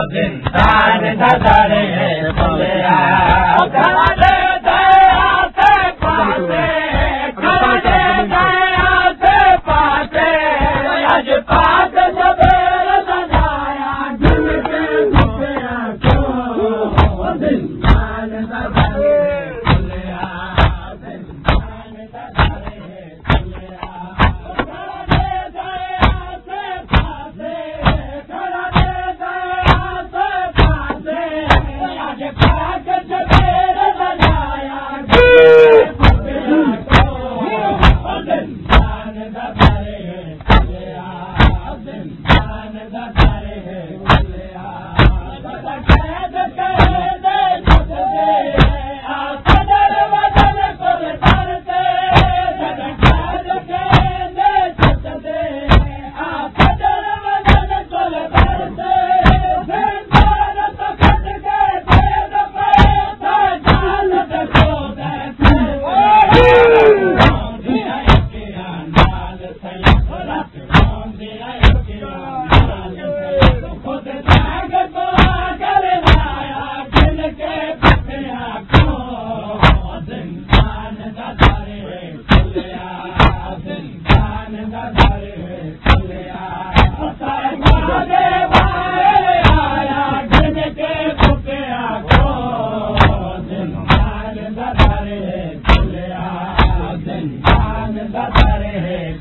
दया पासे दया Yeah. ہے